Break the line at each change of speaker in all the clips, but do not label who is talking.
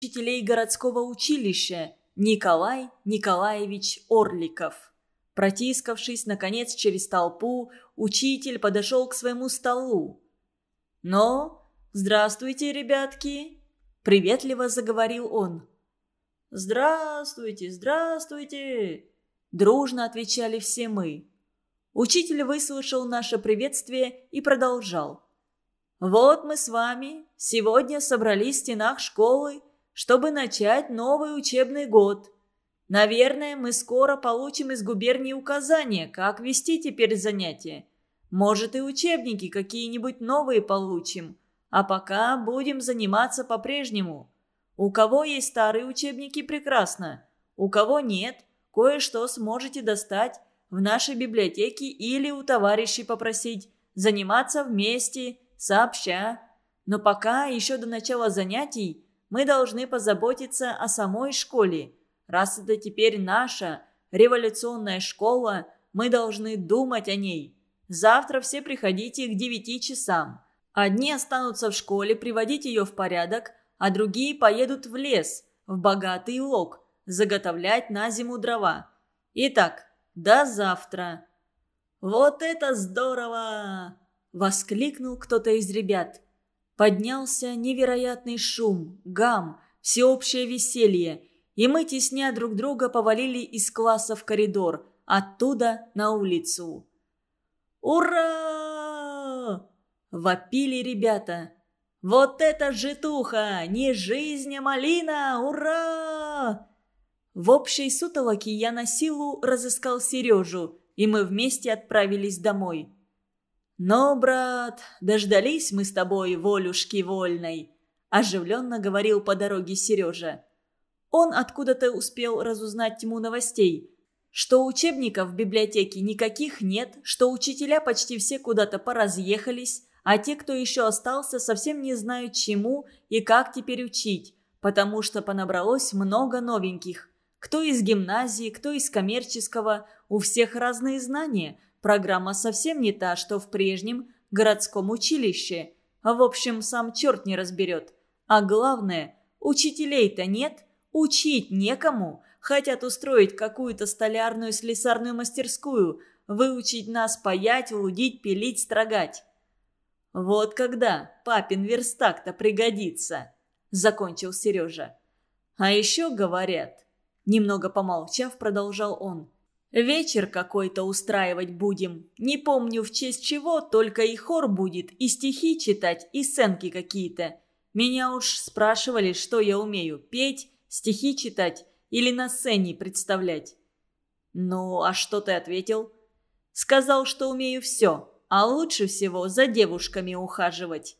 учителей городского училища Николай Николаевич Орликов. Протискавшись, наконец, через толпу, учитель подошел к своему столу. «Ну, здравствуйте, ребятки!» – приветливо заговорил он. «Здравствуйте, здравствуйте!» – дружно отвечали все мы. Учитель выслушал наше приветствие и продолжал. «Вот мы с вами сегодня собрались в стенах школы, чтобы начать новый учебный год. Наверное, мы скоро получим из губернии указания, как вести теперь занятия. Может, и учебники какие-нибудь новые получим. А пока будем заниматься по-прежнему. У кого есть старые учебники, прекрасно. У кого нет, кое-что сможете достать в нашей библиотеке или у товарищей попросить. Заниматься вместе, сообща. Но пока, еще до начала занятий, мы должны позаботиться о самой школе. Раз это теперь наша революционная школа, мы должны думать о ней. Завтра все приходите к девяти часам. Одни останутся в школе приводить ее в порядок, а другие поедут в лес, в богатый лог, заготовлять на зиму дрова. Итак, до завтра!» «Вот это здорово!» – воскликнул кто-то из ребят. Поднялся невероятный шум, гам, всеобщее веселье, и мы, тесня друг друга, повалили из класса в коридор, оттуда на улицу. «Ура!» – вопили ребята. «Вот это житуха! Не жизнь, а малина! Ура!» В общей сутолоке я на силу разыскал Сережу, и мы вместе отправились домой. «Но, брат, дождались мы с тобой волюшки вольной», – оживленно говорил по дороге Сережа. Он откуда-то успел разузнать тьму новостей, что учебников в библиотеке никаких нет, что учителя почти все куда-то поразъехались, а те, кто еще остался, совсем не знают чему и как теперь учить, потому что понабралось много новеньких. Кто из гимназии, кто из коммерческого, у всех разные знания. Программа совсем не та, что в прежнем городском училище. В общем, сам черт не разберет. А главное, учителей-то нет, учить некому. Хотят устроить какую-то столярную слесарную мастерскую, выучить нас паять, лудить, пилить, строгать. «Вот когда папин верстак-то пригодится», — закончил Сережа. «А еще говорят...» Немного помолчав, продолжал он. «Вечер какой-то устраивать будем. Не помню в честь чего, только и хор будет, и стихи читать, и сценки какие-то. Меня уж спрашивали, что я умею, петь, стихи читать или на сцене представлять». «Ну, а что ты ответил?» «Сказал, что умею все а лучше всего за девушками ухаживать.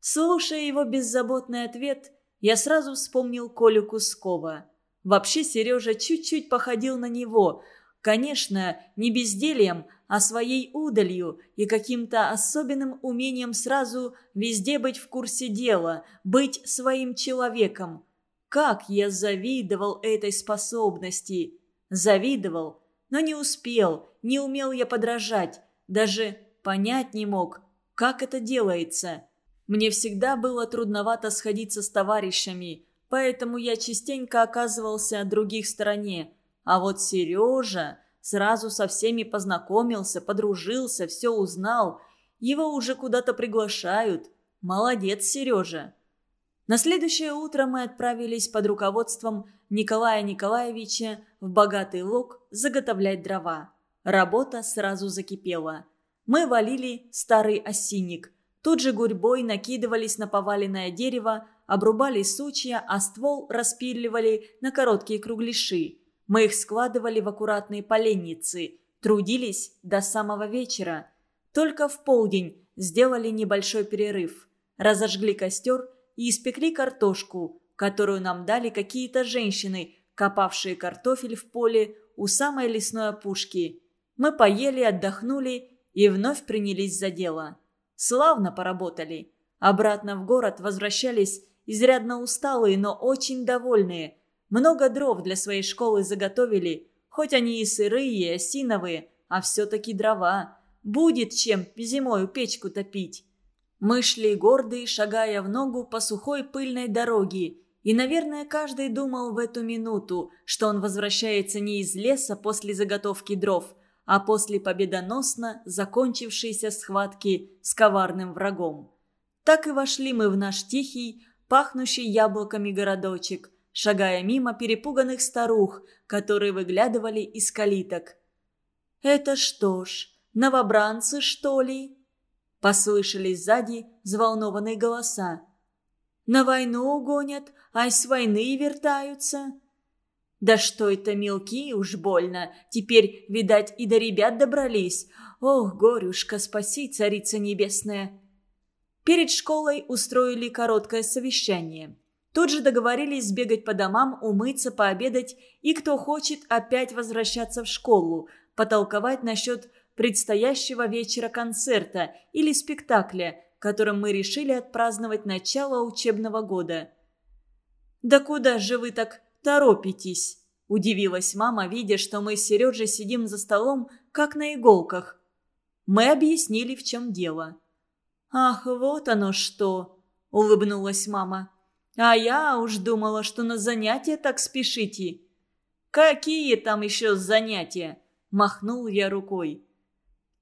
Слушая его беззаботный ответ, я сразу вспомнил Колю Кускова. Вообще Сережа чуть-чуть походил на него. Конечно, не бездельем, а своей удалью и каким-то особенным умением сразу везде быть в курсе дела, быть своим человеком. Как я завидовал этой способности! Завидовал, но не успел, не умел я подражать, даже понять не мог, как это делается. Мне всегда было трудновато сходиться с товарищами, поэтому я частенько оказывался от других стороне. А вот Сережа сразу со всеми познакомился, подружился, все узнал. Его уже куда-то приглашают. Молодец, Сережа. На следующее утро мы отправились под руководством Николая Николаевича в богатый лог заготовлять дрова. Работа сразу закипела – мы валили старый осинник. Тут же гурьбой накидывались на поваленное дерево, обрубали сучья, а ствол распиливали на короткие кругляши. Мы их складывали в аккуратные поленницы, трудились до самого вечера. Только в полдень сделали небольшой перерыв. Разожгли костер и испекли картошку, которую нам дали какие-то женщины, копавшие картофель в поле у самой лесной опушки. Мы поели, отдохнули и вновь принялись за дело. Славно поработали. Обратно в город возвращались изрядно усталые, но очень довольные. Много дров для своей школы заготовили, хоть они и сырые, и осиновые, а все-таки дрова. Будет чем зимою печку топить. Мы шли гордые, шагая в ногу по сухой пыльной дороге, И, наверное, каждый думал в эту минуту, что он возвращается не из леса после заготовки дров, а после победоносно закончившейся схватки с коварным врагом. Так и вошли мы в наш тихий, пахнущий яблоками городочек, шагая мимо перепуганных старух, которые выглядывали из калиток. «Это что ж, новобранцы, что ли?» Послышались сзади взволнованные голоса. «На войну угонят, а с войны вертаются». «Да что это мелкие уж больно, теперь, видать, и до ребят добрались. Ох, горюшка, спаси, царица небесная!» Перед школой устроили короткое совещание. Тут же договорились сбегать по домам, умыться, пообедать и, кто хочет, опять возвращаться в школу, потолковать насчет предстоящего вечера концерта или спектакля, которым мы решили отпраздновать начало учебного года. «Да куда же вы так торопитесь?» – удивилась мама, видя, что мы с Сережей сидим за столом, как на иголках. Мы объяснили, в чем дело. «Ах, вот оно что!» – улыбнулась мама. «А я уж думала, что на занятия так спешите». «Какие там еще занятия?» – махнул я рукой.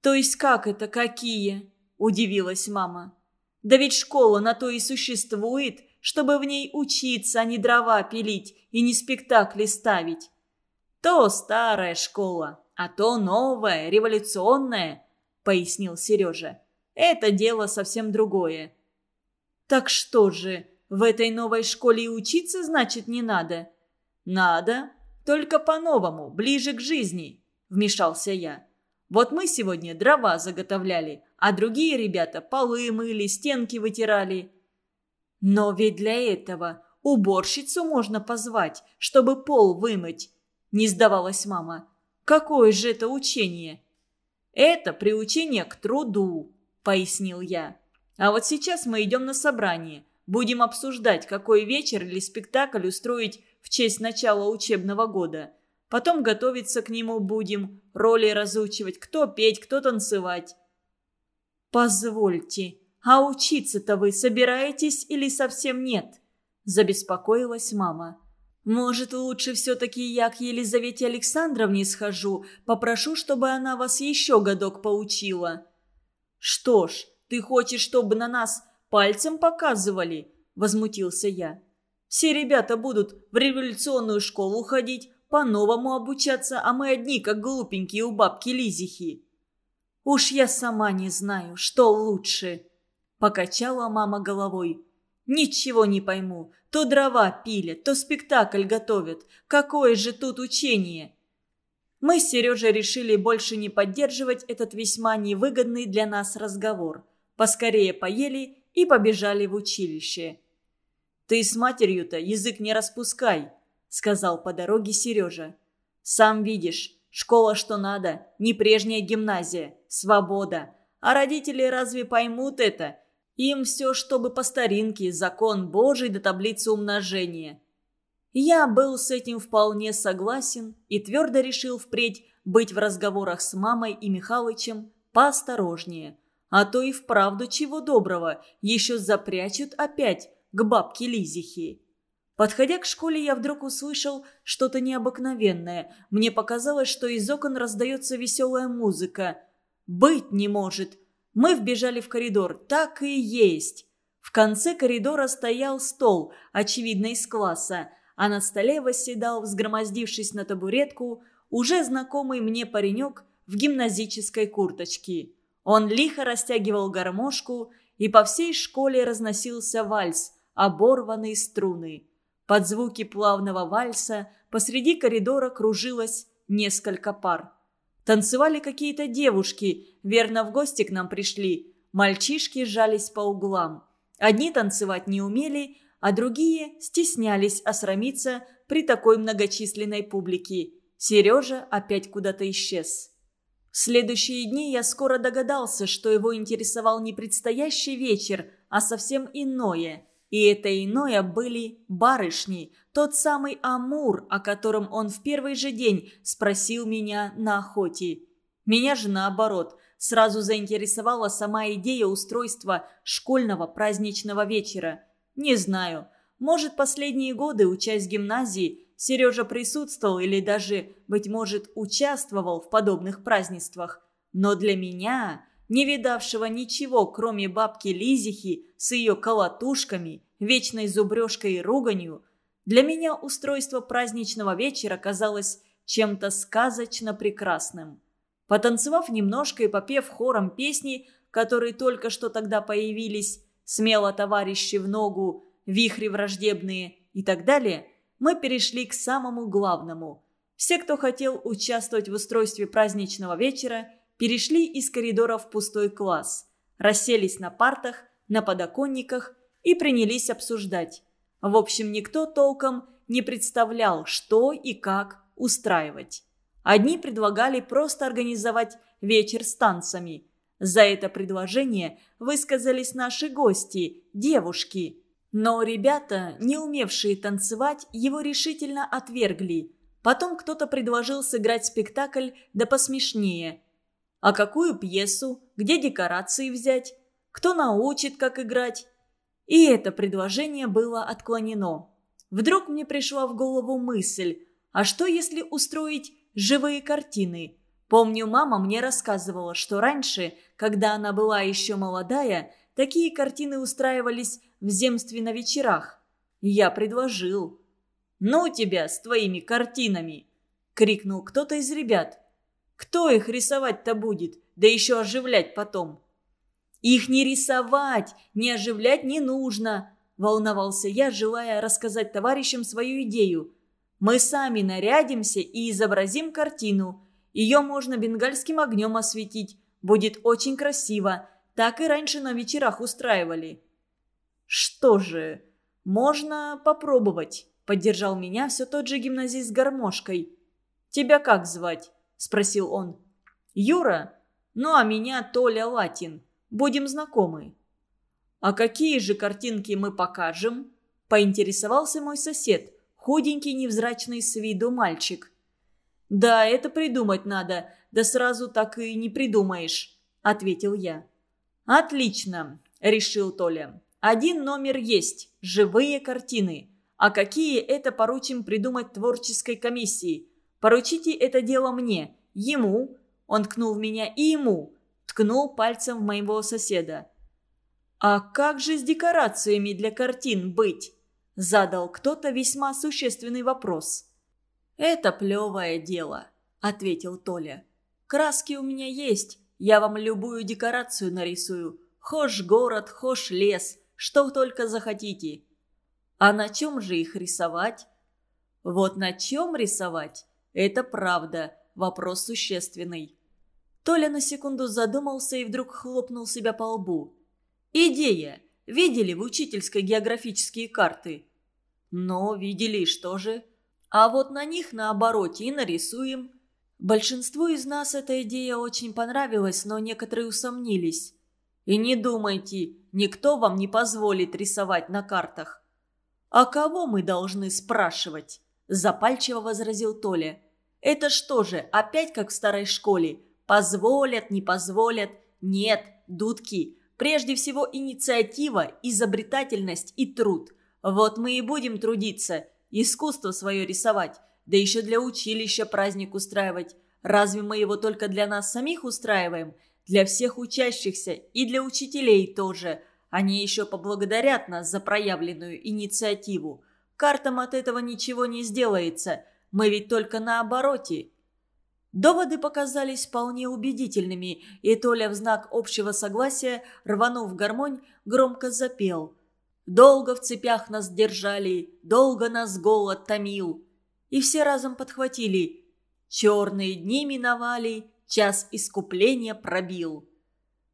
«То есть как это какие?» – удивилась мама. «Да ведь школа на то и существует, чтобы в ней учиться, а не дрова пилить и не спектакли ставить. То старая школа, а то новая, революционная», – пояснил Сережа. «Это дело совсем другое». «Так что же, в этой новой школе и учиться, значит, не надо?» «Надо, только по-новому, ближе к жизни», – вмешался я. Вот мы сегодня дрова заготовляли, а другие ребята полы мыли, стенки вытирали. Но ведь для этого уборщицу можно позвать, чтобы пол вымыть, не сдавалась мама. Какое же это учение? Это приучение к труду, пояснил я. А вот сейчас мы идем на собрание. Будем обсуждать, какой вечер или спектакль устроить в честь начала учебного года. Потом готовиться к нему будем, роли разучивать, кто петь, кто танцевать. «Позвольте, а учиться-то вы собираетесь или совсем нет?» Забеспокоилась мама. «Может, лучше все-таки я к Елизавете Александровне схожу, попрошу, чтобы она вас еще годок поучила?» «Что ж, ты хочешь, чтобы на нас пальцем показывали?» – возмутился я. «Все ребята будут в революционную школу ходить, по-новому обучаться, а мы одни, как глупенькие у бабки Лизихи. Уж я сама не знаю, что лучше. Покачала мама головой. Ничего не пойму. То дрова пилят, то спектакль готовят. Какое же тут учение? Мы с Сережей решили больше не поддерживать этот весьма невыгодный для нас разговор. Поскорее поели и побежали в училище. «Ты с матерью-то язык не распускай», сказал по дороге Сережа. «Сам видишь, школа что надо, не прежняя гимназия, свобода. А родители разве поймут это? Им все, чтобы по старинке, закон Божий до таблицы умножения». Я был с этим вполне согласен и твердо решил впредь быть в разговорах с мамой и Михалычем поосторожнее. А то и вправду чего доброго, еще запрячут опять к бабке Лизихе. Подходя к школе, я вдруг услышал что-то необыкновенное. Мне показалось, что из окон раздается веселая музыка. «Быть не может!» Мы вбежали в коридор. Так и есть. В конце коридора стоял стол, очевидно, из класса, а на столе восседал, взгромоздившись на табуретку, уже знакомый мне паренек в гимназической курточке. Он лихо растягивал гармошку, и по всей школе разносился вальс, оборванные струны. Под звуки плавного вальса посреди коридора кружилось несколько пар. Танцевали какие-то девушки, верно, в гости к нам пришли. Мальчишки сжались по углам. Одни танцевать не умели, а другие стеснялись осрамиться при такой многочисленной публике. Сережа опять куда-то исчез. В следующие дни я скоро догадался, что его интересовал не предстоящий вечер, а совсем иное – и это иное были барышни, тот самый Амур, о котором он в первый же день спросил меня на охоте. Меня же наоборот, сразу заинтересовала сама идея устройства школьного праздничного вечера. Не знаю, Может, последние годы, учась в гимназии, Сережа присутствовал или даже, быть может, участвовал в подобных празднествах. Но для меня, не видавшего ничего, кроме бабки Лизихи с ее колотушками, вечной зубрежкой и руганью, для меня устройство праздничного вечера казалось чем-то сказочно прекрасным. Потанцевав немножко и попев хором песни, которые только что тогда появились, смело товарищи в ногу, вихри враждебные и так далее, мы перешли к самому главному. Все, кто хотел участвовать в устройстве праздничного вечера, перешли из коридора в пустой класс, расселись на партах, на подоконниках и принялись обсуждать. В общем, никто толком не представлял, что и как устраивать. Одни предлагали просто организовать вечер с танцами. За это предложение высказались наши гости, девушки. Но ребята, не умевшие танцевать, его решительно отвергли. Потом кто-то предложил сыграть спектакль да посмешнее. А какую пьесу? Где декорации взять? Кто научит, как играть? И это предложение было отклонено. Вдруг мне пришла в голову мысль, а что если устроить живые картины. Помню, мама мне рассказывала, что раньше, когда она была еще молодая, такие картины устраивались в земстве на вечерах. Я предложил. «Ну тебя с твоими картинами!» — крикнул кто-то из ребят. «Кто их рисовать-то будет? Да еще оживлять потом!» «Их не рисовать, не оживлять не нужно!» — волновался я, желая рассказать товарищам свою идею. Мы сами нарядимся и изобразим картину. Ее можно бенгальским огнем осветить. Будет очень красиво. Так и раньше на вечерах устраивали. Что же, можно попробовать. Поддержал меня все тот же гимназист с гармошкой. «Тебя как звать?» – спросил он. «Юра? Ну, а меня Толя Латин. Будем знакомы». «А какие же картинки мы покажем?» – поинтересовался мой сосед худенький невзрачный с виду мальчик. «Да, это придумать надо, да сразу так и не придумаешь», — ответил я. «Отлично», — решил Толя. «Один номер есть – живые картины. А какие это поручим придумать творческой комиссии? Поручите это дело мне, ему». Он ткнул в меня и ему, ткнул пальцем в моего соседа. «А как же с декорациями для картин быть?» Задал кто-то весьма существенный вопрос. «Это плевое дело», — ответил Толя. «Краски у меня есть, я вам любую декорацию нарисую. Хошь город, хошь лес, что только захотите». «А на чем же их рисовать?» «Вот на чем рисовать? Это правда, вопрос существенный». Толя на секунду задумался и вдруг хлопнул себя по лбу. «Идея! Видели в учительской географические карты?» «Но видели, что же? А вот на них на обороте и нарисуем». Большинству из нас эта идея очень понравилась, но некоторые усомнились. И не думайте, никто вам не позволит рисовать на картах. «А кого мы должны спрашивать?» – запальчиво возразил Толя. «Это что же, опять как в старой школе? Позволят, не позволят? Нет, дудки. Прежде всего инициатива, изобретательность и труд. Вот мы и будем трудиться, искусство свое рисовать, да еще для училища праздник устраивать. Разве мы его только для нас самих устраиваем? Для всех учащихся и для учителей тоже. Они еще поблагодарят нас за проявленную инициативу. Картам от этого ничего не сделается. Мы ведь только на обороте. Доводы показались вполне убедительными, и Толя в знак общего согласия, рванув гармонь, громко запел. «Долго в цепях нас держали, долго нас голод томил». И все разом подхватили. «Черные дни миновали, час искупления пробил».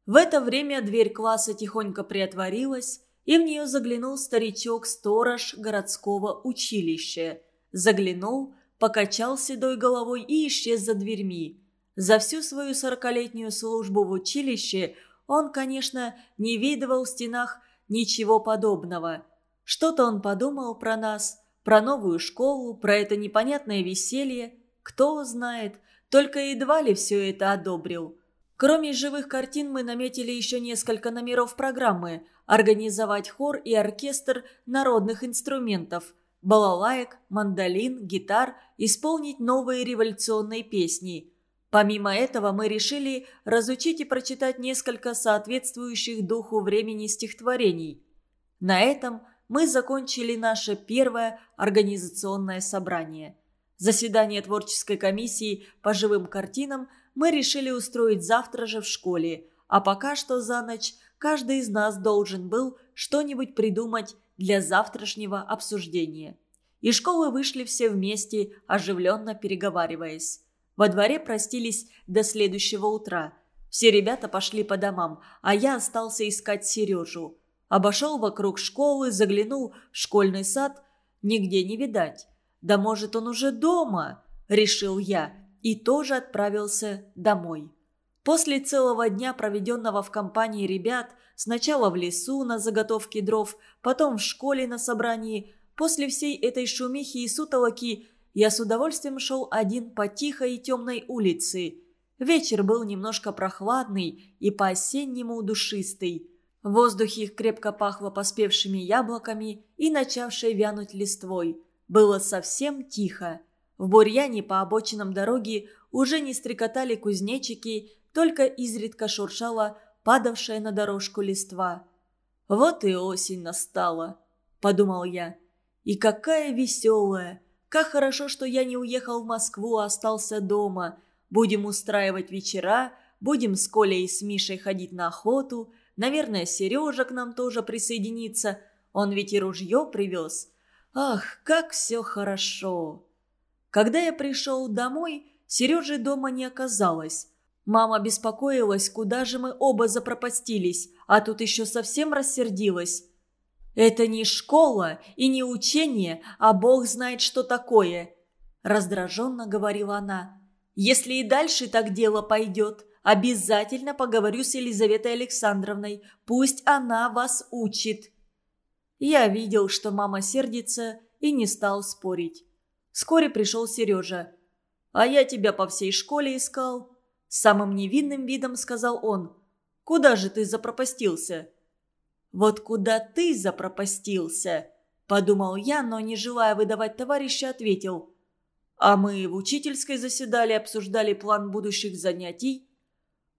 В это время дверь класса тихонько приотворилась, и в нее заглянул старичок-сторож городского училища. Заглянул, покачал седой головой и исчез за дверьми. За всю свою сорокалетнюю службу в училище он, конечно, не видывал в стенах ничего подобного. Что-то он подумал про нас, про новую школу, про это непонятное веселье. Кто знает, только едва ли все это одобрил. Кроме живых картин мы наметили еще несколько номеров программы «Организовать хор и оркестр народных инструментов», балалаек, мандолин, гитар, исполнить новые революционные песни. Помимо этого мы решили разучить и прочитать несколько соответствующих духу времени стихотворений. На этом мы закончили наше первое организационное собрание. Заседание творческой комиссии по живым картинам мы решили устроить завтра же в школе, а пока что за ночь каждый из нас должен был что-нибудь придумать для завтрашнего обсуждения. Из школы вышли все вместе, оживленно переговариваясь. Во дворе простились до следующего утра. Все ребята пошли по домам, а я остался искать Сережу. Обошел вокруг школы, заглянул в школьный сад. Нигде не видать. Да может, он уже дома, решил я, и тоже отправился домой. После целого дня, проведенного в компании ребят, сначала в лесу на заготовке дров, потом в школе на собрании, после всей этой шумихи и сутолоки, я с удовольствием шел один по тихой и темной улице. Вечер был немножко прохладный и по-осеннему душистый. В воздухе их крепко пахло поспевшими яблоками и начавшей вянуть листвой. Было совсем тихо. В бурьяне по обочинам дороги уже не стрекотали кузнечики, только изредка шуршала падавшая на дорожку листва. «Вот и осень настала», — подумал я. «И какая веселая! Как хорошо, что я не уехал в Москву, а остался дома. Будем устраивать вечера, будем с Колей и с Мишей ходить на охоту. Наверное, Сережа к нам тоже присоединится. Он ведь и ружье привез. Ах, как все хорошо!» Когда я пришел домой, Сережи дома не оказалось. Мама беспокоилась, куда же мы оба запропастились, а тут еще совсем рассердилась. «Это не школа и не учение, а Бог знает, что такое», – раздраженно говорила она. «Если и дальше так дело пойдет, обязательно поговорю с Елизаветой Александровной, пусть она вас учит». Я видел, что мама сердится, и не стал спорить. Вскоре пришел Сережа. «А я тебя по всей школе искал». Самым невинным видом сказал он. «Куда же ты запропастился?» «Вот куда ты запропастился?» Подумал я, но, не желая выдавать товарища, ответил. «А мы в учительской заседали, обсуждали план будущих занятий».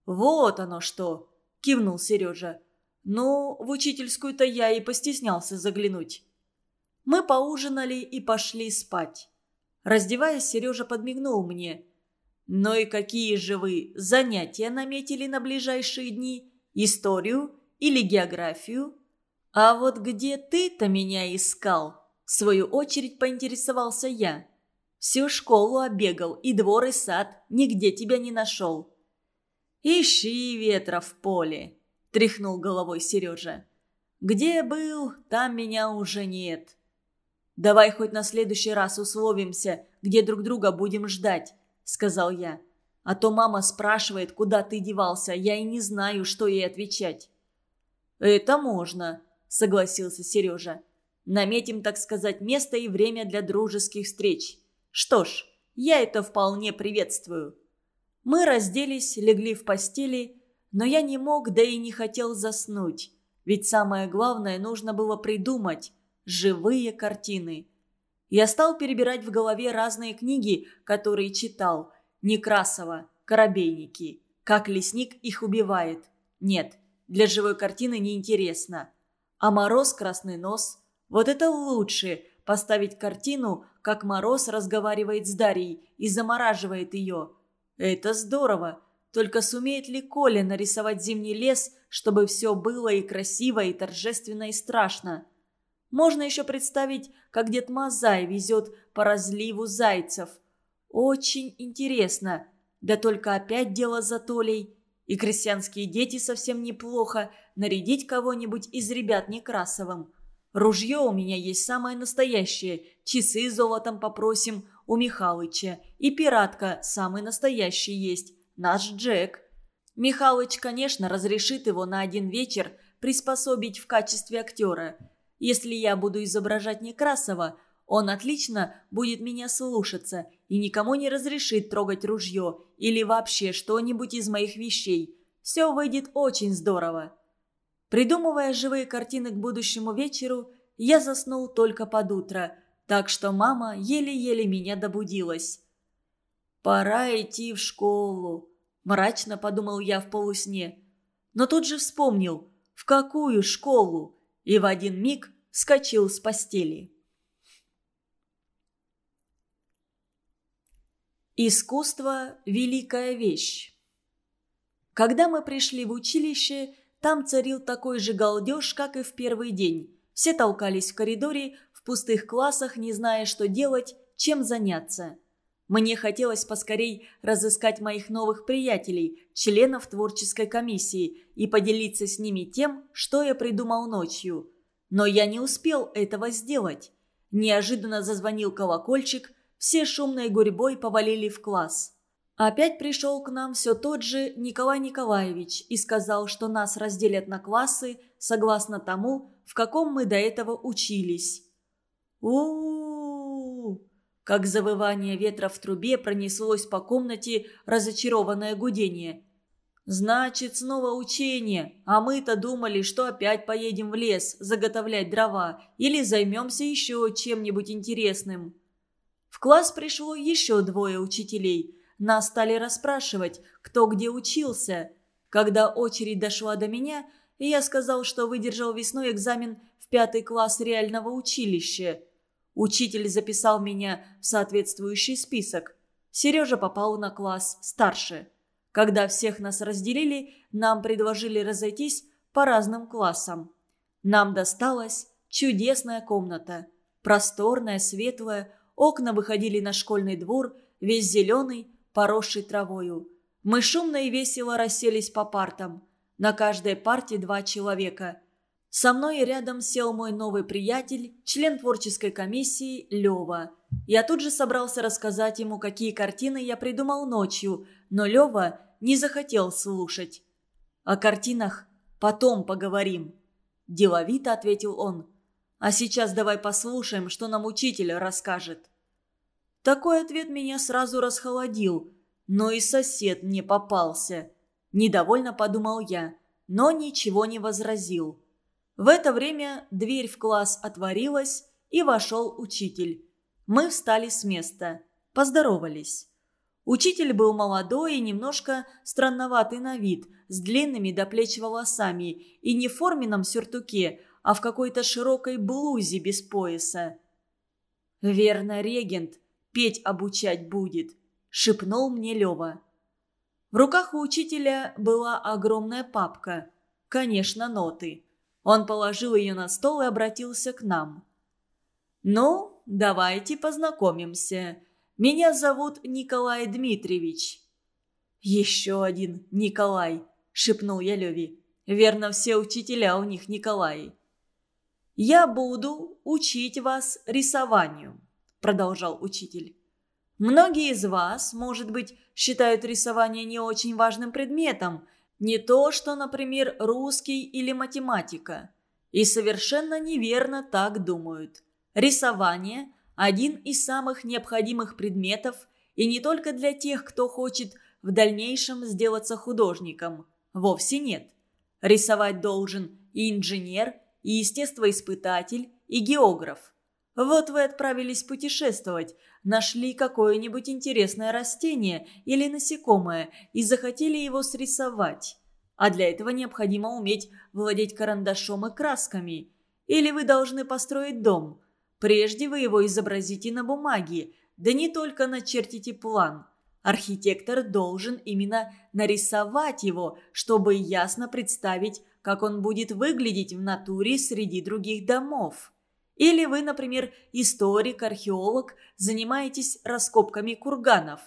«Вот оно что!» – кивнул Сережа. «Ну, в учительскую-то я и постеснялся заглянуть». Мы поужинали и пошли спать. Раздеваясь, Сережа подмигнул мне. «Ну и какие же вы занятия наметили на ближайшие дни? Историю или географию?» «А вот где ты-то меня искал?» В свою очередь поинтересовался я. «Всю школу обегал, и двор, и сад, нигде тебя не нашел». «Ищи ветра в поле», – тряхнул головой Сережа. «Где был, там меня уже нет. «Давай хоть на следующий раз условимся, где друг друга будем ждать», — сказал я. «А то мама спрашивает, куда ты девался, я и не знаю, что ей отвечать». «Это можно», — согласился Сережа. «Наметим, так сказать, место и время для дружеских встреч. Что ж, я это вполне приветствую». Мы разделись, легли в постели, но я не мог, да и не хотел заснуть. Ведь самое главное нужно было придумать, живые картины. Я стал перебирать в голове разные книги, которые читал. Некрасова, Коробейники, как лесник их убивает. Нет, для живой картины неинтересно. А Мороз Красный Нос – вот это лучше – поставить картину, как Мороз разговаривает с Дарьей и замораживает ее. Это здорово. Только сумеет ли Коля нарисовать зимний лес, чтобы все было и красиво, и торжественно, и страшно? Можно еще представить, как дед Мазай везет по разливу зайцев. Очень интересно. Да только опять дело за Толей. И крестьянские дети совсем неплохо. Нарядить кого-нибудь из ребят Некрасовым. Ружье у меня есть самое настоящее. Часы золотом попросим у Михалыча. И пиратка самый настоящий есть. Наш Джек. Михалыч, конечно, разрешит его на один вечер приспособить в качестве актера – если я буду изображать Некрасова, Он отлично будет меня слушаться и никому не разрешит трогать ружье или вообще что-нибудь из моих вещей. Все выйдет очень здорово. Придумывая живые картины к будущему вечеру, я заснул только под утро, так что мама еле-еле меня добудилась. «Пора идти в школу», – мрачно подумал я в полусне. Но тут же вспомнил, в какую школу, и в один миг вскочил с постели. Искусство – великая вещь. Когда мы пришли в училище, там царил такой же галдеж, как и в первый день. Все толкались в коридоре, пустых классах, не зная, что делать, чем заняться. Мне хотелось поскорей разыскать моих новых приятелей, членов творческой комиссии, и поделиться с ними тем, что я придумал ночью. Но я не успел этого сделать. Неожиданно зазвонил колокольчик, все шумной гурьбой повалили в класс. Опять пришел к нам все тот же Николай Николаевич и сказал, что нас разделят на классы согласно тому, в каком мы до этого учились. У Как завывание ветра в трубе пронеслось по комнате разочарованное гудение. «Значит, снова учение, а мы-то думали, что опять поедем в лес заготовлять дрова или займемся еще чем-нибудь интересным». В класс пришло еще двое учителей. Нас стали расспрашивать, кто где учился. Когда очередь дошла до меня, я сказал, что выдержал весной экзамен в пятый класс реального училища. Учитель записал меня в соответствующий список. Сережа попал на класс старше. Когда всех нас разделили, нам предложили разойтись по разным классам. Нам досталась чудесная комната. Просторная, светлая, Окна выходили на школьный двор, весь зеленый, поросший травою. Мы шумно и весело расселись по партам. На каждой парте два человека. Со мной рядом сел мой новый приятель, член творческой комиссии Лева. Я тут же собрался рассказать ему, какие картины я придумал ночью, но Лева не захотел слушать. «О картинах потом поговорим», – деловито ответил он. А сейчас давай послушаем, что нам учитель расскажет». Такой ответ меня сразу расхолодил, но и сосед не попался. Недовольно подумал я, но ничего не возразил. В это время дверь в класс отворилась, и вошел учитель. Мы встали с места, поздоровались. Учитель был молодой и немножко странноватый на вид, с длинными до плеч волосами и не в форменном сюртуке, а в какой-то широкой блузе без пояса. «Верно, регент, петь обучать будет», — шепнул мне Лева. В руках у учителя была огромная папка. Конечно, ноты. Он положил ее на стол и обратился к нам. «Ну, давайте познакомимся. Меня зовут Николай Дмитриевич». «Еще один Николай», — шепнул я Леве. «Верно, все учителя у них Николаи». «Я буду учить вас рисованию», – продолжал учитель. «Многие из вас, может быть, считают рисование не очень важным предметом, не то что, например, русский или математика. И совершенно неверно так думают. Рисование – один из самых необходимых предметов и не только для тех, кто хочет в дальнейшем сделаться художником. Вовсе нет. Рисовать должен и инженер – и естествоиспытатель, и географ. Вот вы отправились путешествовать, нашли какое-нибудь интересное растение или насекомое и захотели его срисовать. А для этого необходимо уметь владеть карандашом и красками. Или вы должны построить дом. Прежде вы его изобразите на бумаге, да не только начертите план. Архитектор должен именно нарисовать его, чтобы ясно представить как он будет выглядеть в натуре среди других домов. Или вы, например, историк, археолог, занимаетесь раскопками курганов.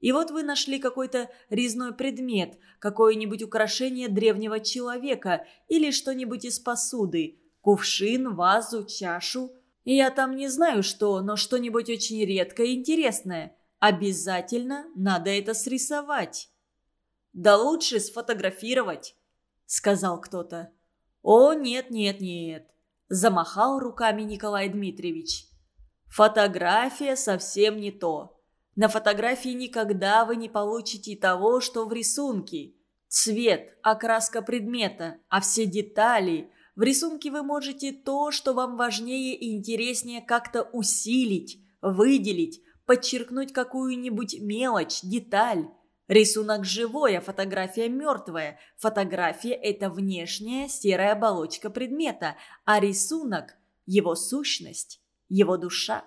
И вот вы нашли какой-то резной предмет, какое-нибудь украшение древнего человека или что-нибудь из посуды, кувшин, вазу, чашу. Я там не знаю что, но что-нибудь очень редкое и интересное. Обязательно надо это срисовать. Да лучше сфотографировать сказал кто-то. «О, нет, нет, нет!» – замахал руками Николай Дмитриевич. Фотография совсем не то. На фотографии никогда вы не получите того, что в рисунке. Цвет, окраска предмета, а все детали. В рисунке вы можете то, что вам важнее и интереснее как-то усилить, выделить, подчеркнуть какую-нибудь мелочь, деталь. Рисунок живой, а фотография мертвая. Фотография – это внешняя серая оболочка предмета, а рисунок – его сущность, его душа.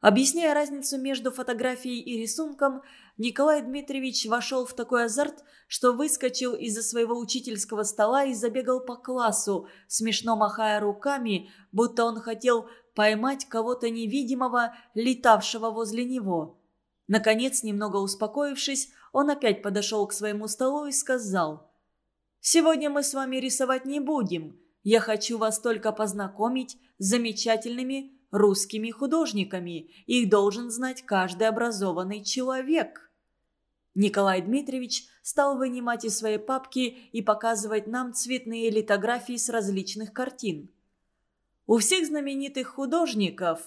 Объясняя разницу между фотографией и рисунком, Николай Дмитриевич вошел в такой азарт, что выскочил из-за своего учительского стола и забегал по классу, смешно махая руками, будто он хотел поймать кого-то невидимого, летавшего возле него. Наконец, немного успокоившись, он опять подошел к своему столу и сказал. «Сегодня мы с вами рисовать не будем. Я хочу вас только познакомить с замечательными русскими художниками. Их должен знать каждый образованный человек». Николай Дмитриевич стал вынимать из своей папки и показывать нам цветные литографии с различных картин. «У всех знаменитых художников,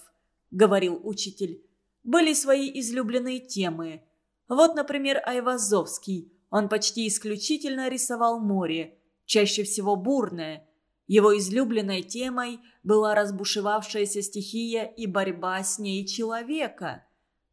— говорил учитель, были свои излюбленные темы. Вот, например, Айвазовский. Он почти исключительно рисовал море, чаще всего бурное. Его излюбленной темой была разбушевавшаяся стихия и борьба с ней человека.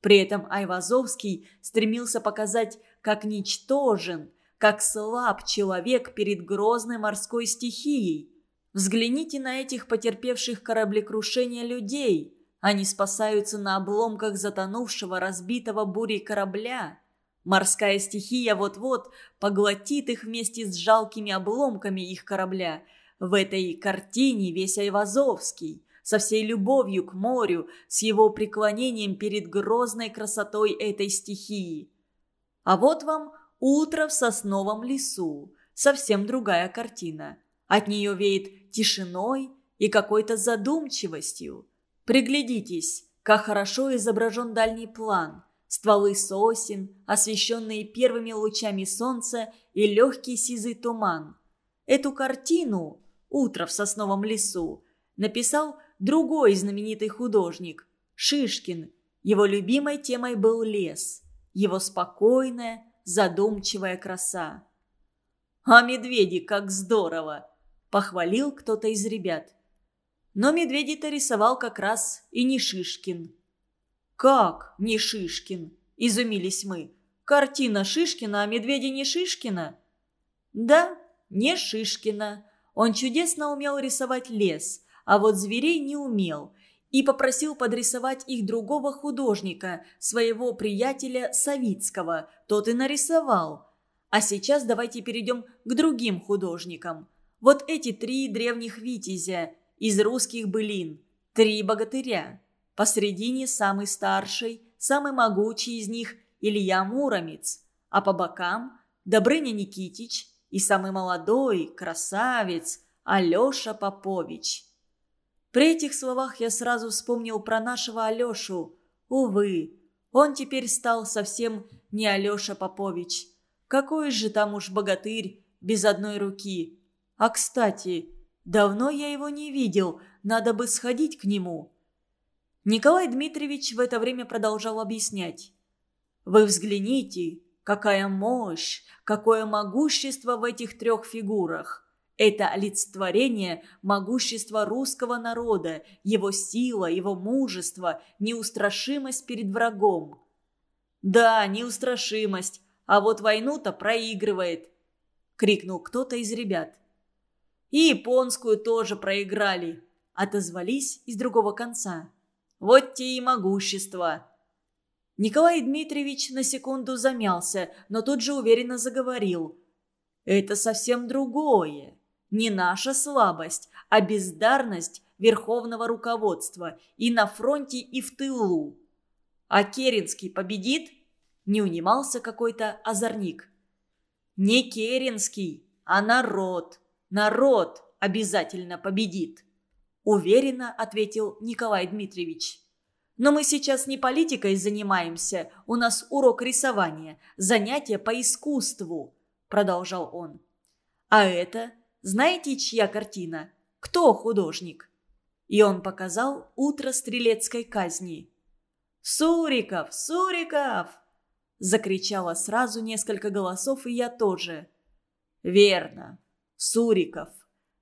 При этом Айвазовский стремился показать, как ничтожен, как слаб человек перед грозной морской стихией. Взгляните на этих потерпевших кораблекрушение людей – они спасаются на обломках затонувшего, разбитого бурей корабля. Морская стихия вот-вот поглотит их вместе с жалкими обломками их корабля. В этой картине весь Айвазовский, со всей любовью к морю, с его преклонением перед грозной красотой этой стихии. А вот вам утро в сосновом лесу. Совсем другая картина. От нее веет тишиной и какой-то задумчивостью. Приглядитесь, как хорошо изображен дальний план. Стволы сосен, освещенные первыми лучами солнца и легкий сизый туман. Эту картину «Утро в сосновом лесу» написал другой знаменитый художник – Шишкин. Его любимой темой был лес, его спокойная, задумчивая краса. «А медведи, как здорово!» – похвалил кто-то из ребят. Но медведей-то рисовал как раз и не Шишкин. «Как не Шишкин?» – изумились мы. «Картина Шишкина, а медведи не Шишкина?» «Да, не Шишкина. Он чудесно умел рисовать лес, а вот зверей не умел» и попросил подрисовать их другого художника, своего приятеля Савицкого. Тот и нарисовал. А сейчас давайте перейдем к другим художникам. Вот эти три древних витязя из русских былин. Три богатыря. Посредине самый старший, самый могучий из них Илья Муромец, а по бокам Добрыня Никитич и самый молодой, красавец Алеша Попович. При этих словах я сразу вспомнил про нашего Алешу. Увы, он теперь стал совсем не Алеша Попович. Какой же там уж богатырь без одной руки. А кстати, Давно я его не видел, надо бы сходить к нему». Николай Дмитриевич в это время продолжал объяснять. «Вы взгляните, какая мощь, какое могущество в этих трех фигурах. Это олицетворение могущества русского народа, его сила, его мужество, неустрашимость перед врагом. Да, неустрашимость, а вот войну-то проигрывает, крикнул кто-то из ребят. И японскую тоже проиграли», – отозвались из другого конца. «Вот те и могущество». Николай Дмитриевич на секунду замялся, но тут же уверенно заговорил. «Это совсем другое. Не наша слабость, а бездарность верховного руководства и на фронте, и в тылу. А Керенский победит?» Не унимался какой-то озорник. «Не Керенский, а народ», Народ обязательно победит!» Уверенно ответил Николай Дмитриевич. «Но мы сейчас не политикой занимаемся, у нас урок рисования, занятие по искусству», продолжал он. «А это, знаете, чья картина? Кто художник?» И он показал утро стрелецкой казни. «Суриков! Суриков!» Закричало сразу несколько голосов, и я тоже. «Верно. Суриков.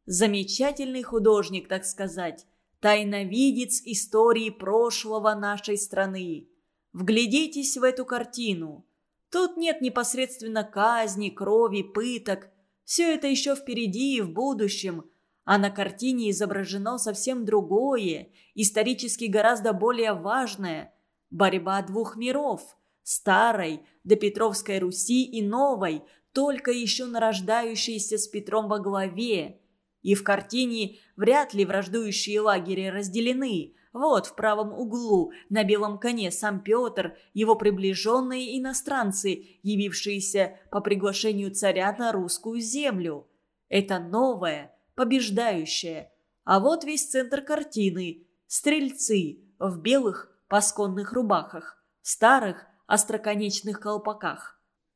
Замечательный художник, так сказать. Тайновидец истории прошлого нашей страны. Вглядитесь в эту картину. Тут нет непосредственно казни, крови, пыток. Все это еще впереди и в будущем. А на картине изображено совсем другое, исторически гораздо более важное – борьба двух миров – старой, до Петровской Руси и новой, только еще нарождающейся с Петром во главе. И в картине вряд ли враждующие лагеря разделены – вот в правом углу, на белом коне сам Петр, его приближенные иностранцы, явившиеся по приглашению царя на русскую землю. Это новое, побеждающее. А вот весь центр картины. Стрельцы в белых пасконных рубахах, старых остроконечных колпаках.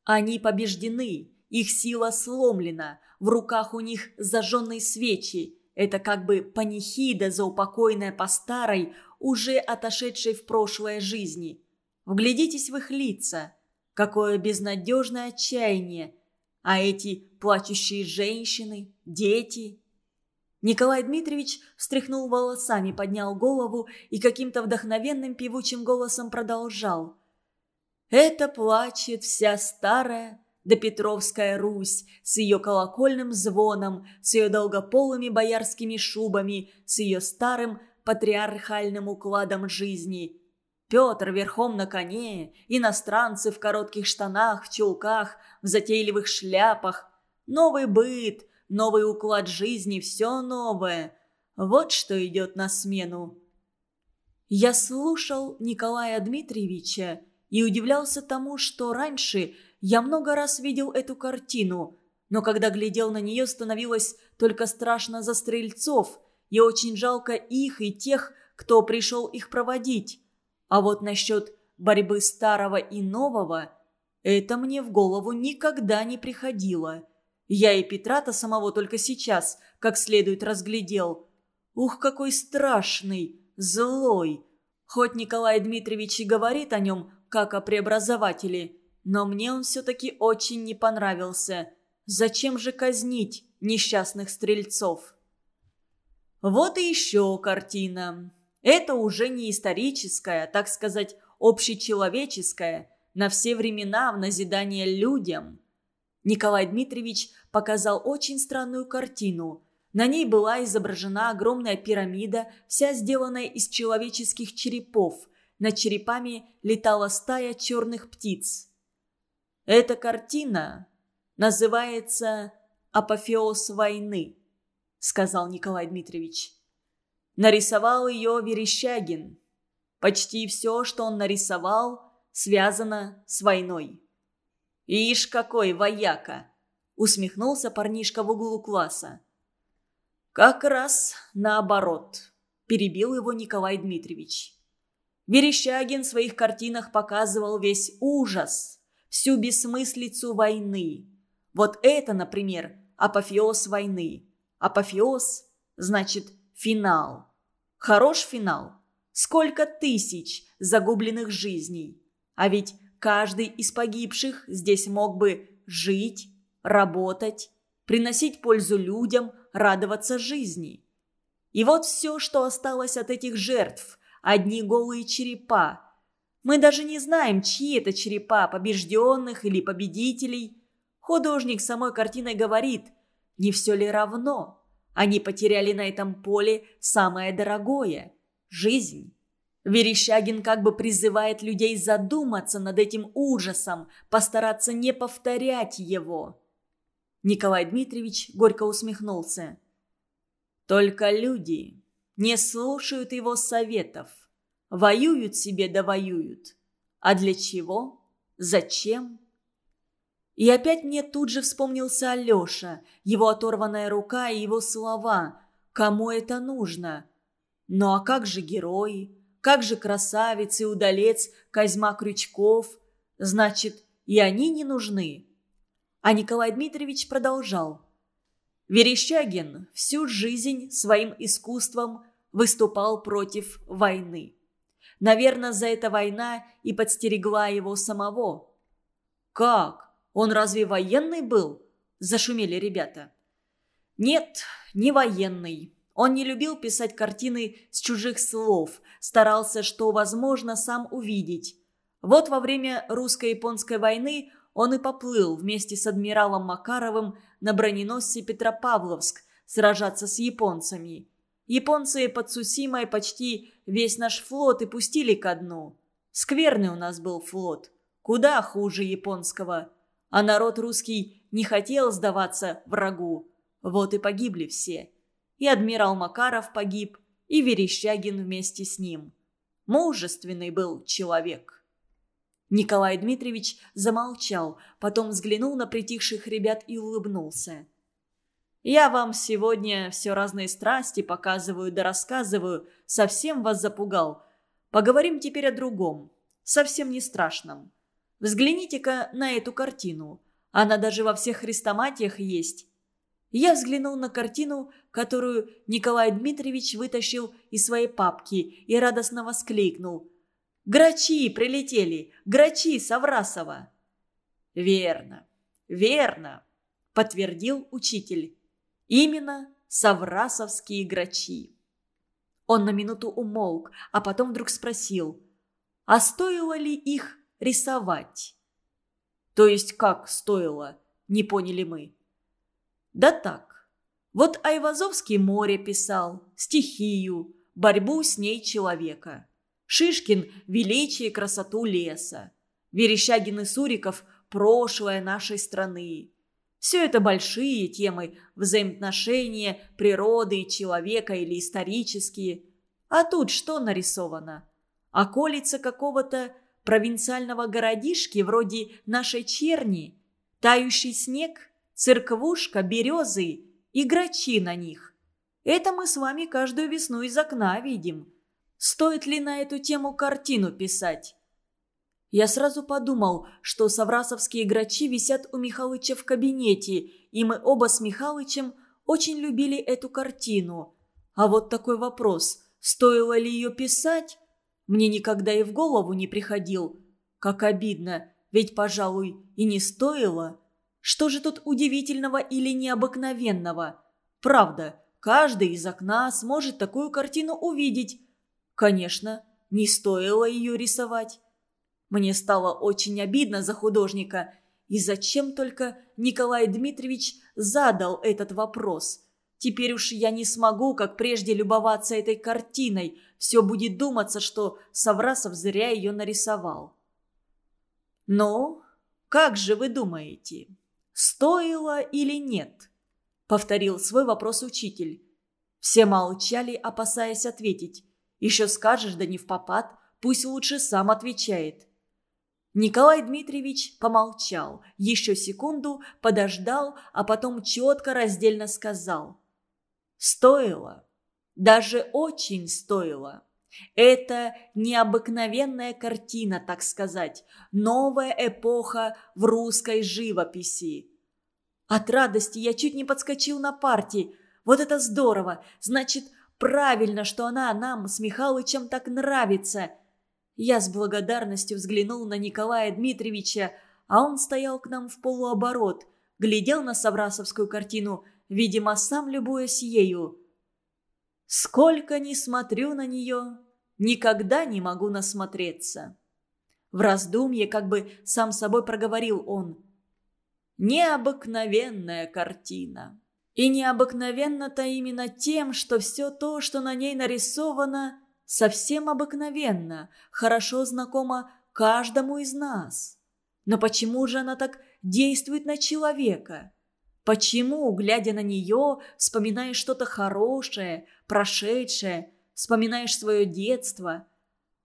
Они побеждены, их сила сломлена, в руках у них зажженные свечи, это как бы панихида, заупокойная по старой, уже отошедшей в прошлое жизни. Вглядитесь в их лица. Какое безнадежное отчаяние. А эти плачущие женщины, дети. Николай Дмитриевич встряхнул волосами, поднял голову и каким-то вдохновенным певучим голосом продолжал. «Это плачет вся старая, да Петровская Русь с ее колокольным звоном, с ее долгополыми боярскими шубами, с ее старым патриархальным укладом жизни. Петр верхом на коне, иностранцы в коротких штанах, в чулках, в затейливых шляпах. Новый быт, новый уклад жизни, все новое. Вот что идет на смену. Я слушал Николая Дмитриевича и удивлялся тому, что раньше – я много раз видел эту картину, но когда глядел на нее, становилось только страшно за стрельцов, и очень жалко их и тех, кто пришел их проводить. А вот насчет борьбы старого и нового, это мне в голову никогда не приходило. Я и Петра-то самого только сейчас как следует разглядел. Ух, какой страшный, злой. Хоть Николай Дмитриевич и говорит о нем, как о преобразователе – но мне он все-таки очень не понравился. Зачем же казнить несчастных стрельцов? Вот и еще картина. Это уже не историческая, так сказать, общечеловеческая, на все времена в назидание людям. Николай Дмитриевич показал очень странную картину. На ней была изображена огромная пирамида, вся сделанная из человеческих черепов. Над черепами летала стая черных птиц. Эта картина называется «Апофеоз войны», — сказал Николай Дмитриевич. Нарисовал ее Верещагин. Почти все, что он нарисовал, связано с войной. «Ишь, какой вояка!» — усмехнулся парнишка в углу класса. «Как раз наоборот», — перебил его Николай Дмитриевич. Верещагин в своих картинах показывал весь ужас, всю бессмыслицу войны. Вот это, например, апофеоз войны. Апофеоз значит финал. Хорош финал. Сколько тысяч загубленных жизней. А ведь каждый из погибших здесь мог бы жить, работать, приносить пользу людям, радоваться жизни. И вот все, что осталось от этих жертв – одни голые черепа – мы даже не знаем, чьи это черепа, побежденных или победителей. Художник самой картиной говорит, не все ли равно? Они потеряли на этом поле самое дорогое – жизнь. Верещагин как бы призывает людей задуматься над этим ужасом, постараться не повторять его. Николай Дмитриевич горько усмехнулся. «Только люди не слушают его советов. Воюют себе да воюют. А для чего? Зачем? И опять мне тут же вспомнился Алеша, его оторванная рука и его слова. Кому это нужно? Ну а как же герои? Как же красавец и удалец Козьма Крючков? Значит, и они не нужны. А Николай Дмитриевич продолжал. Верещагин всю жизнь своим искусством выступал против войны. Наверное, за эта война и подстерегла его самого. «Как? Он разве военный был?» – зашумели ребята. «Нет, не военный. Он не любил писать картины с чужих слов, старался, что возможно, сам увидеть. Вот во время русско-японской войны он и поплыл вместе с адмиралом Макаровым на броненосце Петропавловск сражаться с японцами. Японцы под Сусимой почти весь наш флот и пустили ко дну. Скверный у нас был флот, куда хуже японского. А народ русский не хотел сдаваться врагу. Вот и погибли все. И адмирал Макаров погиб, и Верещагин вместе с ним. Мужественный был человек. Николай Дмитриевич замолчал, потом взглянул на притихших ребят и улыбнулся. Я вам сегодня все разные страсти показываю да рассказываю. Совсем вас запугал. Поговорим теперь о другом. Совсем не страшном. Взгляните-ка на эту картину. Она даже во всех хрестоматиях есть. Я взглянул на картину, которую Николай Дмитриевич вытащил из своей папки и радостно воскликнул. «Грачи прилетели! Грачи Саврасова!» «Верно, верно!» – подтвердил учитель. Именно саврасовские грачи. Он на минуту умолк, а потом вдруг спросил, а стоило ли их рисовать? То есть как стоило, не поняли мы. Да так. Вот Айвазовский море писал, стихию, борьбу с ней человека. Шишкин – величие и красоту леса. Верещагин и Суриков – прошлое нашей страны. Все это большие темы, взаимоотношения природы и человека или исторические. А тут что нарисовано? Околица какого-то провинциального городишки вроде нашей черни, тающий снег, церквушка, березы и грачи на них. Это мы с вами каждую весну из окна видим. Стоит ли на эту тему картину писать? Я сразу подумал, что саврасовские грачи висят у Михалыча в кабинете, и мы оба с Михалычем очень любили эту картину. А вот такой вопрос, стоило ли ее писать, мне никогда и в голову не приходил. Как обидно, ведь, пожалуй, и не стоило. Что же тут удивительного или необыкновенного? Правда, каждый из окна сможет такую картину увидеть. Конечно, не стоило ее рисовать. Мне стало очень обидно за художника. И зачем только Николай Дмитриевич задал этот вопрос? Теперь уж я не смогу, как прежде, любоваться этой картиной. Все будет думаться, что Саврасов зря ее нарисовал. «Ну, как же вы думаете, стоило или нет?» Повторил свой вопрос учитель. Все молчали, опасаясь ответить. «Еще скажешь, да не в попад, пусть лучше сам отвечает». Николай Дмитриевич помолчал, еще секунду подождал, а потом четко раздельно сказал. «Стоило. Даже очень стоило. Это необыкновенная картина, так сказать, новая эпоха в русской живописи». От радости я чуть не подскочил на парте. Вот это здорово! Значит, правильно, что она нам с Михалычем так нравится – я с благодарностью взглянул на Николая Дмитриевича, а он стоял к нам в полуоборот, глядел на Саврасовскую картину, видимо, сам любуясь ею. «Сколько ни смотрю на нее, никогда не могу насмотреться». В раздумье как бы сам собой проговорил он. «Необыкновенная картина». И необыкновенно-то именно тем, что все то, что на ней нарисовано, совсем обыкновенно, хорошо знакома каждому из нас. Но почему же она так действует на человека? Почему, глядя на нее, вспоминаешь что-то хорошее, прошедшее, вспоминаешь свое детство?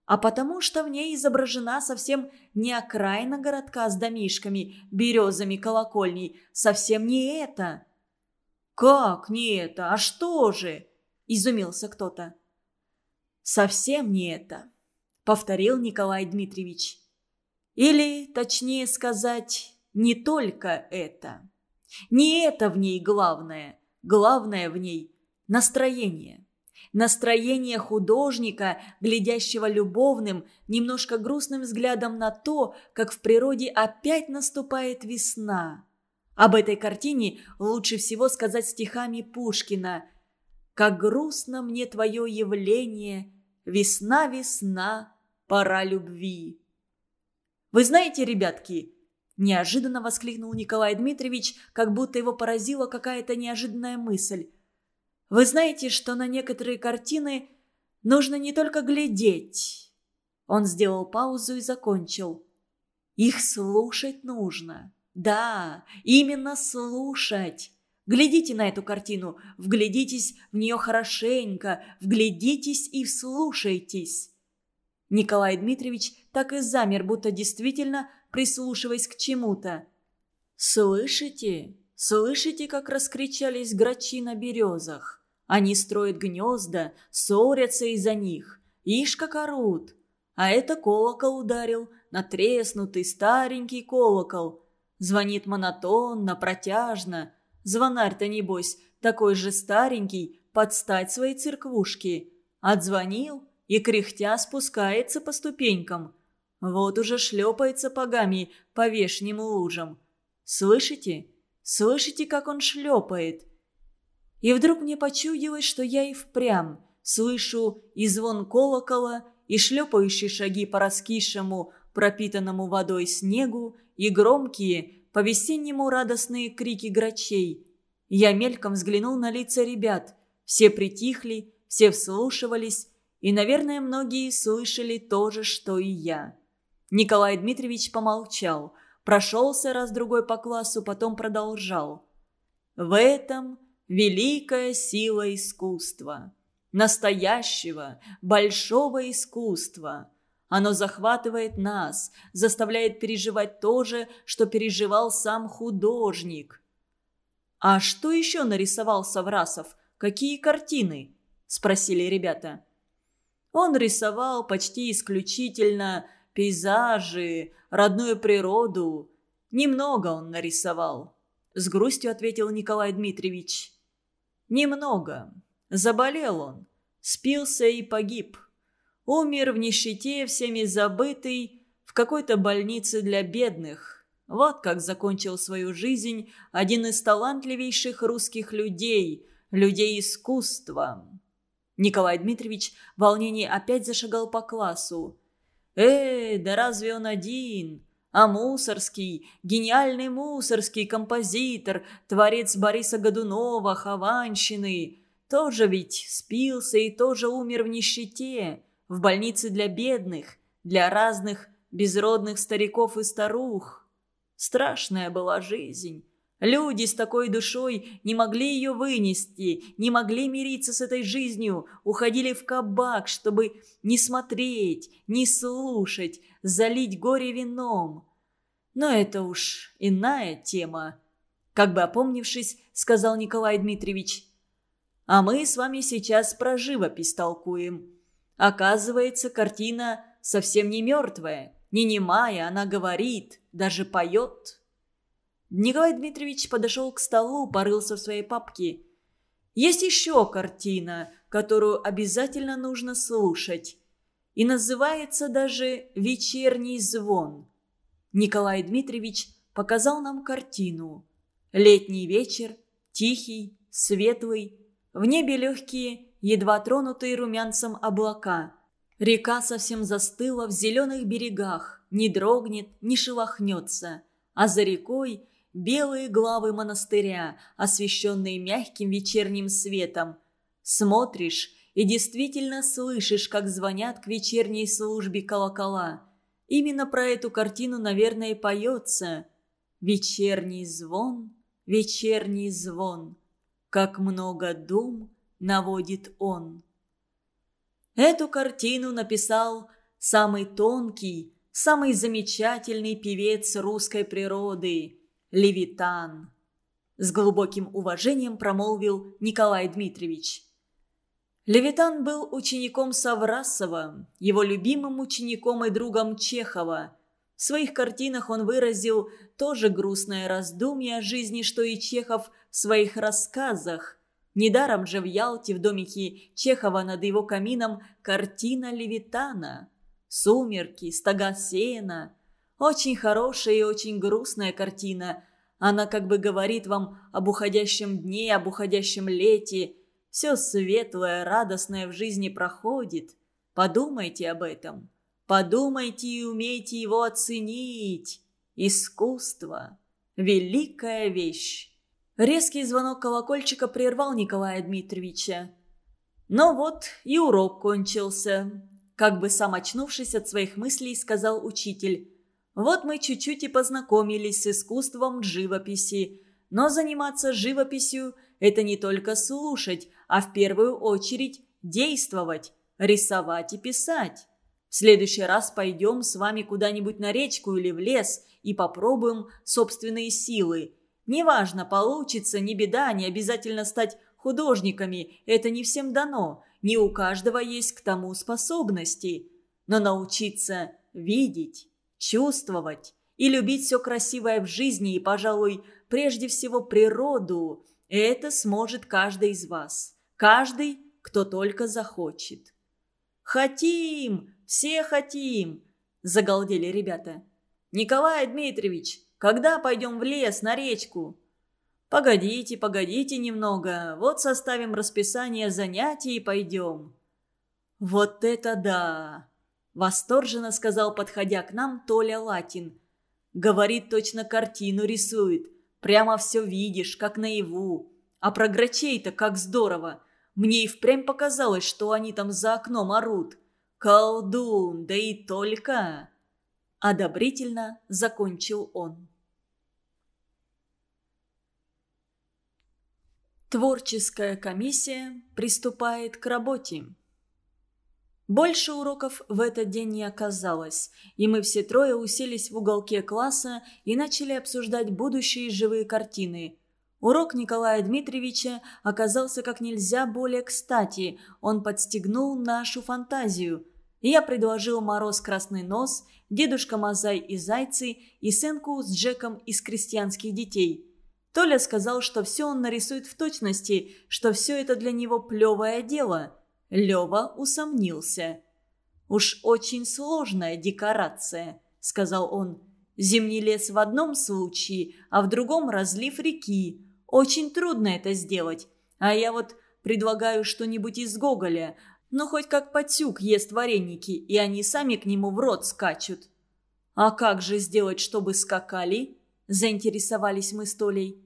А потому что в ней изображена совсем не окраина городка с домишками, березами, колокольней, совсем не это. «Как не это? А что же?» – изумился кто-то. «Совсем не это», — повторил Николай Дмитриевич. «Или, точнее сказать, не только это. Не это в ней главное. Главное в ней – настроение. Настроение художника, глядящего любовным, немножко грустным взглядом на то, как в природе опять наступает весна. Об этой картине лучше всего сказать стихами Пушкина «Как грустно мне твое явление, весна, весна, пора любви». Вы знаете, ребятки, неожиданно воскликнул Николай Дмитриевич, как будто его поразила какая-то неожиданная мысль. Вы знаете, что на некоторые картины нужно не только глядеть. Он сделал паузу и закончил. Их слушать нужно. Да, именно слушать. Глядите на эту картину, вглядитесь в нее хорошенько, вглядитесь и вслушайтесь. Николай Дмитриевич так и замер, будто действительно прислушиваясь к чему-то. «Слышите? Слышите, как раскричались грачи на березах? Они строят гнезда, ссорятся из-за них. Ишь, как орут. А это колокол ударил, натреснутый старенький колокол. Звонит монотонно, протяжно. Звонарь-то, небось, такой же старенький, подстать своей церквушке. Отзвонил и кряхтя спускается по ступенькам. Вот уже шлепается погами по вешним лужам. Слышите? Слышите, как он шлепает? И вдруг мне почудилось, что я и впрямь слышу и звон колокола, и шлепающие шаги по раскисшему, пропитанному водой снегу, и громкие, по-весеннему радостные крики грачей. Я мельком взглянул на лица ребят. Все притихли, все вслушивались, и, наверное, многие слышали то же, что и я. Николай Дмитриевич помолчал, прошелся раз-другой по классу, потом продолжал. «В этом великая сила искусства. Настоящего, большого искусства. Оно захватывает нас, заставляет переживать то же, что переживал сам художник. «А что еще нарисовал Саврасов? Какие картины?» – спросили ребята. Он рисовал почти исключительно пейзажи, родную природу. Немного он нарисовал. С грустью ответил Николай Дмитриевич. Немного. Заболел он. Спился и погиб. Умер в нищете, всеми забытый, в какой-то больнице для бедных. Вот как закончил свою жизнь один из талантливейших русских людей, людей искусства. Николай Дмитриевич в волнении опять зашагал по классу. «Эй, да разве он один? А Мусорский, гениальный Мусорский композитор, творец Бориса Годунова, Хованщины, тоже ведь спился и тоже умер в нищете, в больнице для бедных, для разных безродных стариков и старух. Страшная была жизнь. Люди с такой душой не могли ее вынести, не могли мириться с этой жизнью, уходили в кабак, чтобы не смотреть, не слушать, залить горе вином. Но это уж иная тема. Как бы опомнившись, сказал Николай Дмитриевич. А мы с вами сейчас про живопись толкуем. Оказывается, картина совсем не мертвая, не немая, она говорит, даже поет. Николай Дмитриевич подошел к столу, порылся в своей папке. Есть еще картина, которую обязательно нужно слушать. И называется даже «Вечерний звон». Николай Дмитриевич показал нам картину. Летний вечер, тихий, светлый, в небе легкие, едва тронутые румянцем облака. Река совсем застыла в зеленых берегах, не дрогнет, не шелохнется. А за рекой белые главы монастыря, освещенные мягким вечерним светом. Смотришь и действительно слышишь, как звонят к вечерней службе колокола. Именно про эту картину, наверное, поется. «Вечерний звон, вечерний звон, как много дум наводит он». Эту картину написал самый тонкий, самый замечательный певец русской природы – Левитан. С глубоким уважением промолвил Николай Дмитриевич – Левитан был учеником Саврасова, его любимым учеником и другом Чехова. В своих картинах он выразил тоже грустное раздумье о жизни, что и Чехов в своих рассказах. Недаром же в Ялте в домике Чехова над его камином картина Левитана. Сумерки, стога сена. Очень хорошая и очень грустная картина. Она как бы говорит вам об уходящем дне, об уходящем лете. Все светлое, радостное в жизни проходит. Подумайте об этом. Подумайте и умейте его оценить. Искусство – великая вещь. Резкий звонок колокольчика прервал Николая Дмитриевича. Но вот и урок кончился. Как бы сам очнувшись от своих мыслей, сказал учитель. Вот мы чуть-чуть и познакомились с искусством живописи. Но заниматься живописью – это не только слушать, а в первую очередь действовать, рисовать и писать. В следующий раз пойдем с вами куда-нибудь на речку или в лес и попробуем собственные силы – Неважно, получится, не беда, не обязательно стать художниками, это не всем дано, не у каждого есть к тому способности. Но научиться видеть, чувствовать и любить все красивое в жизни и, пожалуй, прежде всего природу, это сможет каждый из вас. Каждый, кто только захочет. «Хотим! Все хотим!» – загалдели ребята. «Николай Дмитриевич, когда пойдем в лес, на речку?» «Погодите, погодите немного. Вот составим расписание занятий и пойдем». «Вот это да!» – восторженно сказал, подходя к нам, Толя Латин. «Говорит, точно картину рисует. Прямо все видишь, как наяву. А про грачей-то как здорово. Мне и впрямь показалось, что они там за окном орут. Колдун, да и только!» Одобрительно закончил он. Творческая комиссия приступает к работе. Больше уроков в этот день не оказалось, и мы все трое уселись в уголке класса и начали обсуждать будущие живые картины. Урок Николая Дмитриевича оказался как нельзя более кстати, он подстегнул нашу фантазию. Я предложил «Мороз красный нос», «Дедушка Мазай и зайцы» и сценку с Джеком из крестьянских детей – Толя сказал, что все он нарисует в точности, что все это для него плевое дело. Лева усомнился. «Уж очень сложная декорация», — сказал он. «Зимний лес в одном случае, а в другом разлив реки. Очень трудно это сделать. А я вот предлагаю что-нибудь из Гоголя. Ну, хоть как Патюк ест вареники, и они сами к нему в рот скачут». «А как же сделать, чтобы скакали?» Заинтересовались мы с Толей.